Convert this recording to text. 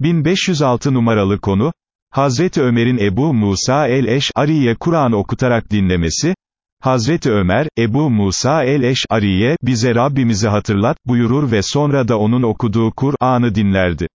1506 numaralı konu, Hazreti Ömer'in Ebu Musa el-Eş'ariye Kur'an okutarak dinlemesi, Hazreti Ömer, Ebu Musa el-Eş'ariye, bize Rabbimizi hatırlat, buyurur ve sonra da onun okuduğu Kur'an'ı dinlerdi.